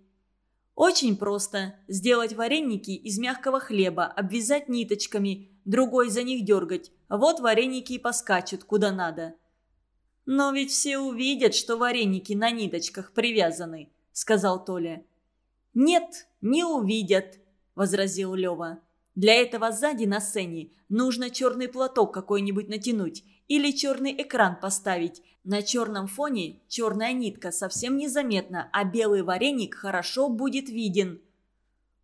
Очень просто. Сделать вареники из мягкого хлеба, обвязать ниточками, другой за них дергать. Вот вареники и поскачут куда надо. «Но ведь все увидят, что вареники на ниточках привязаны», — сказал Толя. «Нет, не увидят», — возразил Лева. «Для этого сзади на сцене нужно черный платок какой-нибудь натянуть или черный экран поставить, на черном фоне черная нитка совсем незаметна, а белый вареник хорошо будет виден.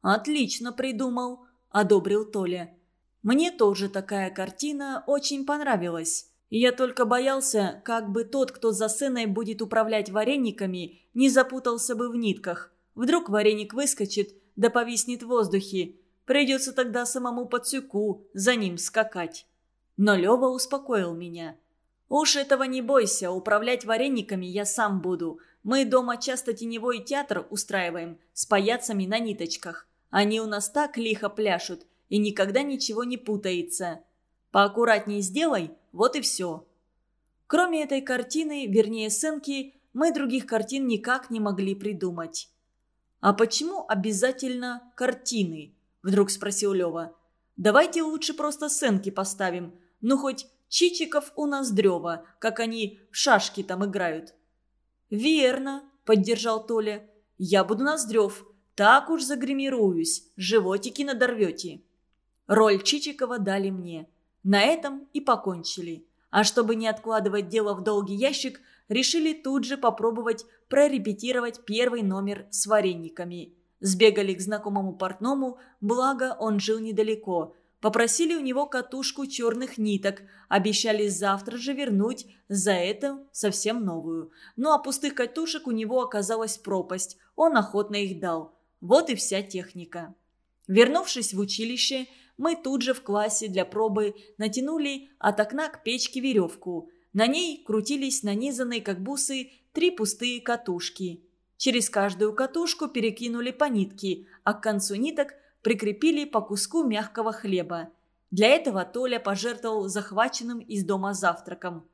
«Отлично придумал», – одобрил Толя. «Мне тоже такая картина очень понравилась. Я только боялся, как бы тот, кто за сценой будет управлять варениками, не запутался бы в нитках. Вдруг вареник выскочит, да повиснет в воздухе. Придется тогда самому подсюку за ним скакать». Но Лева успокоил меня – «Уж этого не бойся, управлять варениками я сам буду. Мы дома часто теневой театр устраиваем с паяцами на ниточках. Они у нас так лихо пляшут, и никогда ничего не путается. Поаккуратней сделай, вот и все». Кроме этой картины, вернее сценки, мы других картин никак не могли придумать. «А почему обязательно картины?» – вдруг спросил Лева. «Давайте лучше просто сценки поставим. Ну, хоть Чичиков у Ноздрева, как они в шашки там играют». «Верно», — поддержал Толя. «Я буду Ноздрев. Так уж загримируюсь. Животики надорвете». Роль Чичикова дали мне. На этом и покончили. А чтобы не откладывать дело в долгий ящик, решили тут же попробовать прорепетировать первый номер с варениками. Сбегали к знакомому портному, благо он жил недалеко, Попросили у него катушку черных ниток, обещали завтра же вернуть за это совсем новую. Ну а пустых катушек у него оказалась пропасть, он охотно их дал. Вот и вся техника. Вернувшись в училище, мы тут же в классе для пробы натянули от окна к печке веревку. На ней крутились нанизанные, как бусы, три пустые катушки. Через каждую катушку перекинули по нитке, а к концу ниток прикрепили по куску мягкого хлеба. Для этого Толя пожертвовал захваченным из дома завтраком.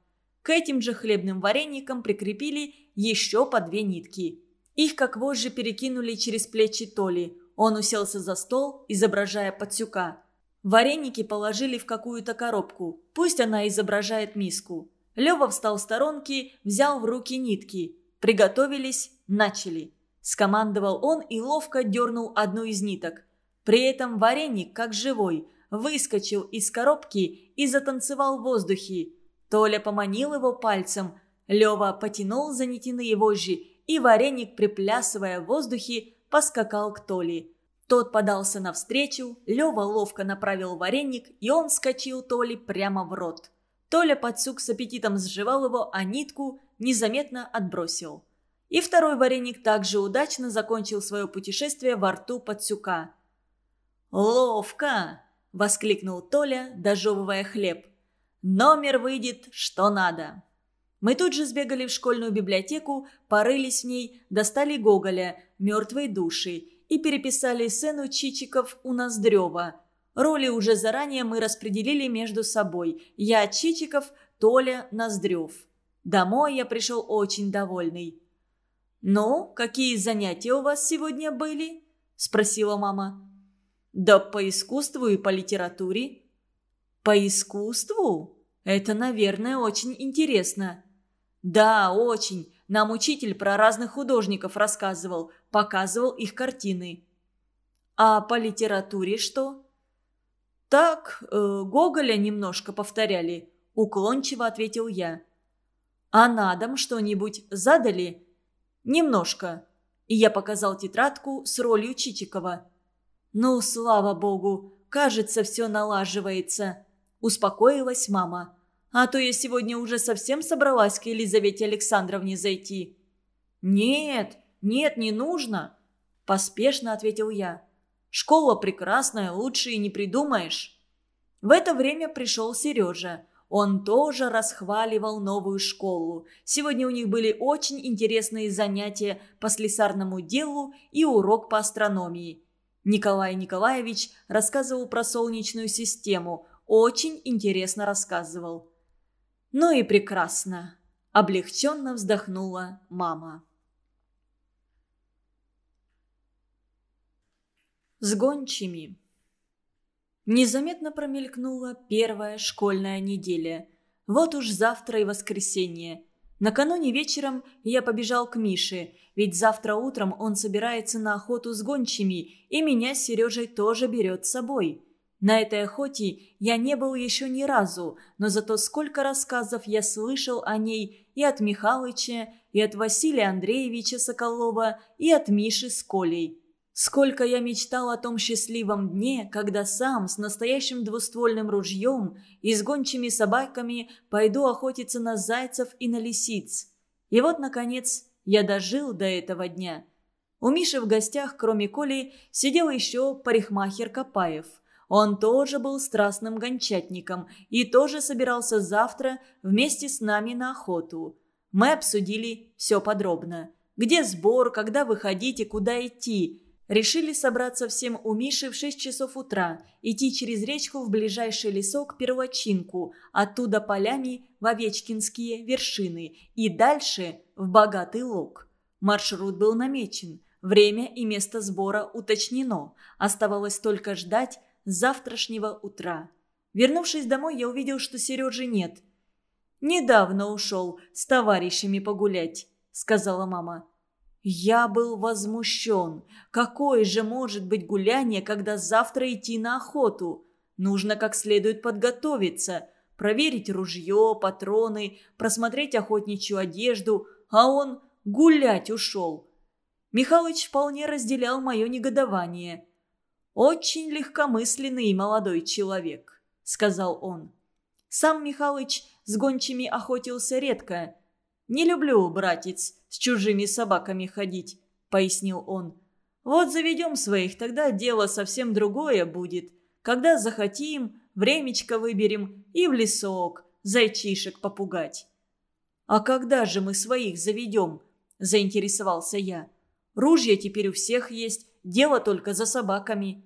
К этим же хлебным вареникам прикрепили еще по две нитки. Их как вожжи перекинули через плечи Толи. Он уселся за стол, изображая подсюка. Вареники положили в какую-то коробку. Пусть она изображает миску. Лева встал в сторонке, взял в руки нитки. Приготовились, начали. Скомандовал он и ловко дернул одну из ниток. При этом вареник, как живой, выскочил из коробки и затанцевал в воздухе. Толя поманил его пальцем. Лева потянул за нитяные вожжи, и вареник, приплясывая в воздухе, поскакал к Толе. Тот подался навстречу, Лева ловко направил вареник, и он скочил Толе прямо в рот. Толя подсук с аппетитом сживал его, а нитку незаметно отбросил. И второй вареник также удачно закончил свое путешествие во рту подсюка. «Ловко!» – воскликнул Толя, дожевывая хлеб. Номер выйдет, что надо. Мы тут же сбегали в школьную библиотеку, порылись в ней, достали Гоголя «Мертвые души» и переписали сцену Чичиков у Ноздрева. Роли уже заранее мы распределили между собой. Я Чичиков, Толя Ноздрев. Домой я пришел очень довольный. «Ну, какие занятия у вас сегодня были?» – спросила мама. «Да по искусству и по литературе». По искусству? Это, наверное, очень интересно. Да, очень. Нам учитель про разных художников рассказывал, показывал их картины. А по литературе что? Так, э, Гоголя немножко повторяли, уклончиво ответил я. А на дом что-нибудь задали? Немножко. И я показал тетрадку с ролью Чичикова. Ну, слава богу, кажется, все налаживается. Успокоилась мама. «А то я сегодня уже совсем собралась к Елизавете Александровне зайти». «Нет, нет, не нужно», – поспешно ответил я. «Школа прекрасная, лучше и не придумаешь». В это время пришел Сережа. Он тоже расхваливал новую школу. Сегодня у них были очень интересные занятия по слесарному делу и урок по астрономии. Николай Николаевич рассказывал про Солнечную систему – очень интересно рассказывал. «Ну и прекрасно!» – облегченно вздохнула мама. С гончими. Незаметно промелькнула первая школьная неделя. Вот уж завтра и воскресенье. Накануне вечером я побежал к Мише, ведь завтра утром он собирается на охоту с гончими, и меня с Сережей тоже берет с собой. На этой охоте я не был еще ни разу, но зато сколько рассказов я слышал о ней и от Михалыча, и от Василия Андреевича Соколова, и от Миши с Колей. Сколько я мечтал о том счастливом дне, когда сам с настоящим двуствольным ружьем и с гончими собаками пойду охотиться на зайцев и на лисиц. И вот, наконец, я дожил до этого дня. У Миши в гостях, кроме Коли, сидел еще парикмахер Копаев – он тоже был страстным гончатником и тоже собирался завтра вместе с нами на охоту. Мы обсудили все подробно. Где сбор, когда выходить и куда идти. Решили собраться всем у Миши в 6 часов утра, идти через речку в ближайший лесок Первочинку, оттуда полями в Овечкинские вершины и дальше в Богатый Лог. Маршрут был намечен, время и место сбора уточнено. Оставалось только ждать, завтрашнего утра. Вернувшись домой, я увидел, что Сережи нет. «Недавно ушел с товарищами погулять», — сказала мама. Я был возмущен. Какое же может быть гуляние, когда завтра идти на охоту? Нужно как следует подготовиться, проверить ружье, патроны, просмотреть охотничью одежду, а он гулять ушел. Михалыч вполне разделял мое негодование. «Очень легкомысленный молодой человек», — сказал он. Сам Михалыч с гончими охотился редко. «Не люблю, братец, с чужими собаками ходить», — пояснил он. Вот заведем своих, тогда дело совсем другое будет. Когда захотим, времечко выберем и в лесок зайчишек попугать». «А когда же мы своих заведем?» – заинтересовался я. «Ружья теперь у всех есть, дело только за собаками».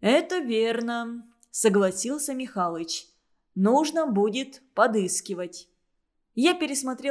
«Это верно», – согласился Михалыч. «Нужно будет подыскивать». Я пересмотрел